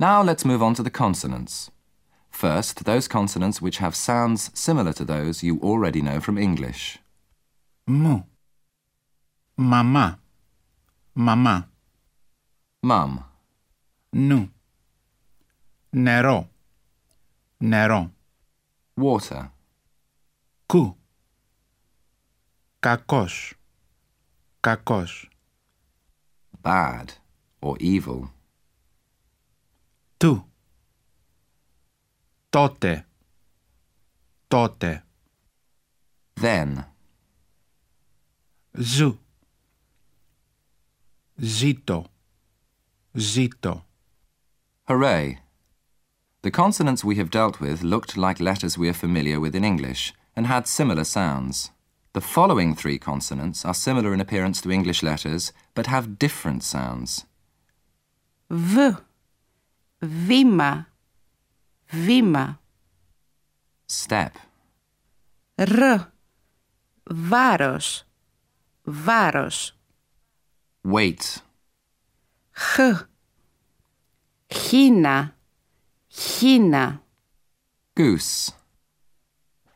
Now let's move on to the consonants. First, those consonants which have sounds similar to those you already know from English. Mu. Mama. Mama. Mum. Nu. Nero. Nero. Water. Ku. Kakos. Kakos. Bad or evil. Τότε. Τότε. Then, Ζου. Ζήτω. Ζήτω. hooray. The consonants we have dealt with looked like letters we are familiar with in English and had similar sounds. The following three consonants are similar in appearance to English letters but have different sounds. Β. Βήμα. Βήμα. Step, Ρ. Βάρος. Βάρος. weight, Χ. Χίνα. Χίνα. goose,